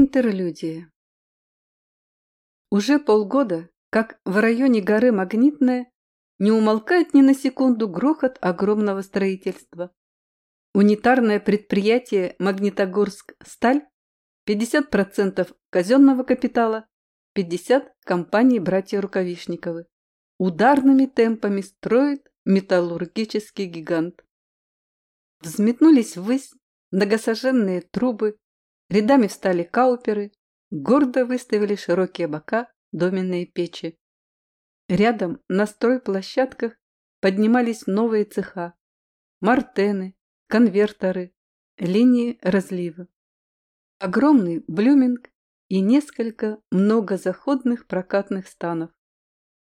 Интерлюдия. Уже полгода, как в районе горы Магнитная, не умолкает ни на секунду грохот огромного строительства. Унитарное предприятие «Магнитогорск-Сталь» 50% казенного капитала, 50% компании братья Рукавишниковы. Ударными темпами строит металлургический гигант. Взметнулись ввысь многосоженные трубы, Рядами встали кауперы, гордо выставили широкие бока доменные печи. Рядом на стройплощадках поднимались новые цеха, мартены, конверторы, линии разлива. Огромный блюминг и несколько многозаходных прокатных станов.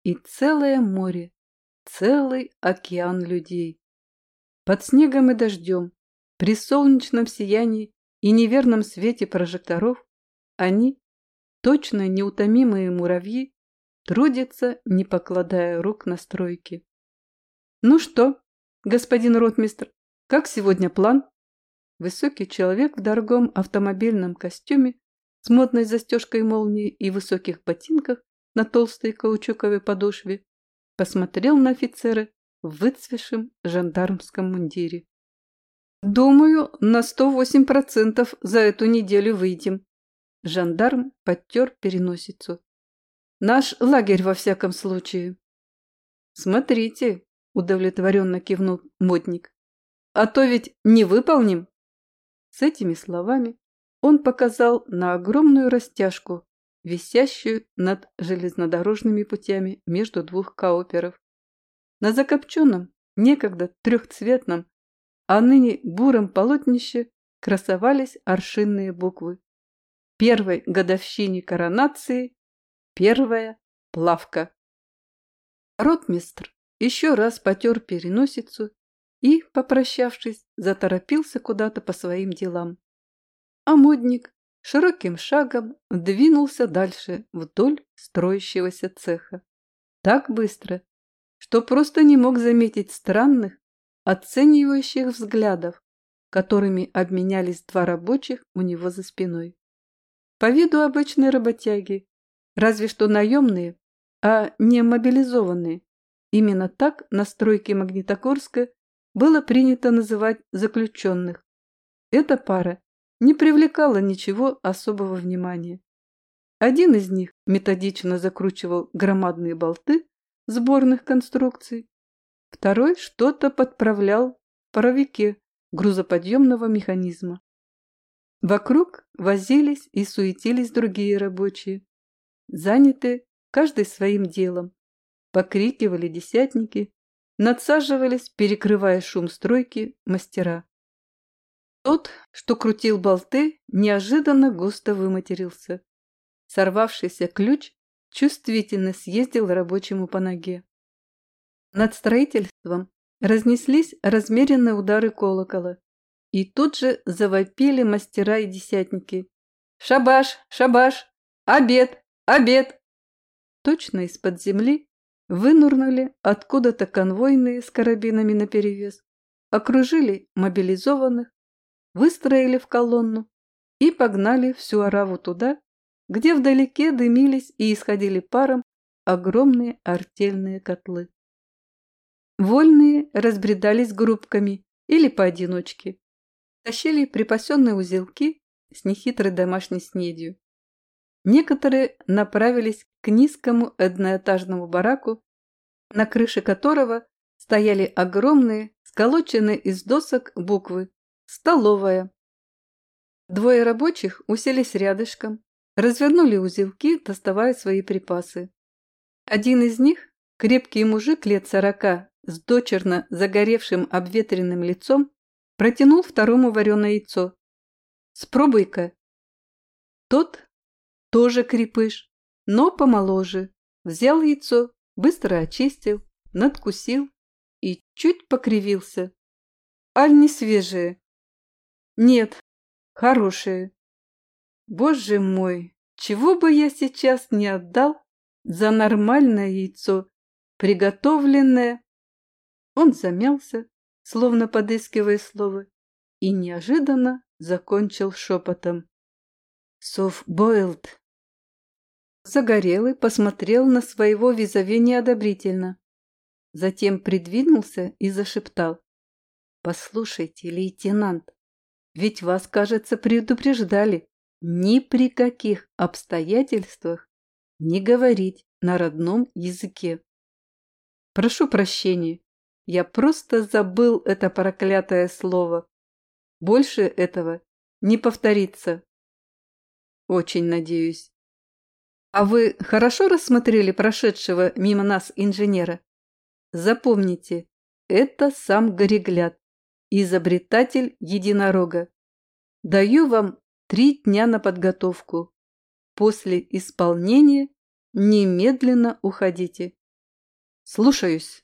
И целое море, целый океан людей. Под снегом и дождем, при солнечном сиянии и неверном свете прожекторов они, точно неутомимые муравьи, трудятся, не покладая рук на стройки. «Ну что, господин ротмистр, как сегодня план?» Высокий человек в дорогом автомобильном костюме с модной застежкой молнии и высоких ботинках на толстой каучуковой подошве посмотрел на офицера в выцвешем жандармском мундире. «Думаю, на сто восемь процентов за эту неделю выйдем». Жандарм подтер переносицу. «Наш лагерь, во всяком случае». «Смотрите», — удовлетворенно кивнул модник. «А то ведь не выполним». С этими словами он показал на огромную растяжку, висящую над железнодорожными путями между двух кауперов. На закопченном, некогда трехцветном а ныне буром полотнище красовались аршинные буквы. Первой годовщине коронации, первая плавка. Ротмистр еще раз потер переносицу и, попрощавшись, заторопился куда-то по своим делам. А модник широким шагом двинулся дальше вдоль строящегося цеха. Так быстро, что просто не мог заметить странных, оценивающих взглядов, которыми обменялись два рабочих у него за спиной. По виду обычные работяги, разве что наемные, а не мобилизованные. Именно так на стройке Магнитогорска было принято называть заключенных. Эта пара не привлекала ничего особого внимания. Один из них методично закручивал громадные болты сборных конструкций, Второй что-то подправлял в паровике грузоподъемного механизма. Вокруг возились и суетились другие рабочие, заняты каждый своим делом. Покрикивали десятники, надсаживались, перекрывая шум стройки, мастера. Тот, что крутил болты, неожиданно густо выматерился. Сорвавшийся ключ чувствительно съездил рабочему по ноге. Над строительством разнеслись размеренные удары колокола, и тут же завопили мастера и десятники. «Шабаш! Шабаш! Обед! Обед!» Точно из-под земли вынурнули откуда-то конвойные с карабинами наперевес, окружили мобилизованных, выстроили в колонну и погнали всю ораву туда, где вдалеке дымились и исходили паром огромные артельные котлы. Вольные разбредались группками или поодиночке. Тащили припасенные узелки с нехитрой домашней снедью. Некоторые направились к низкому одноэтажному бараку, на крыше которого стояли огромные, сколоченные из досок буквы «Столовая». Двое рабочих уселись рядышком, развернули узелки, доставая свои припасы. Один из них, крепкий мужик лет сорока, с дочерно загоревшим обветренным лицом протянул второму вареное яйцо. «Спробуй-ка». Тот, тоже крепыш, но помоложе, взял яйцо, быстро очистил, надкусил и чуть покривился. «Аль не свежее?» «Нет, хорошее». «Боже мой, чего бы я сейчас не отдал за нормальное яйцо, приготовленное он замялся, словно подыскивая слово, и неожиданно закончил шепотом. Софт-бойлд. Загорелый посмотрел на своего визави неодобрительно. Затем придвинулся и зашептал. «Послушайте, лейтенант, ведь вас, кажется, предупреждали ни при каких обстоятельствах не говорить на родном языке. Прошу прощения, я просто забыл это проклятое слово. Больше этого не повторится. Очень надеюсь. А вы хорошо рассмотрели прошедшего мимо нас инженера? Запомните, это сам Горегляд, изобретатель единорога. Даю вам три дня на подготовку. После исполнения немедленно уходите. Слушаюсь.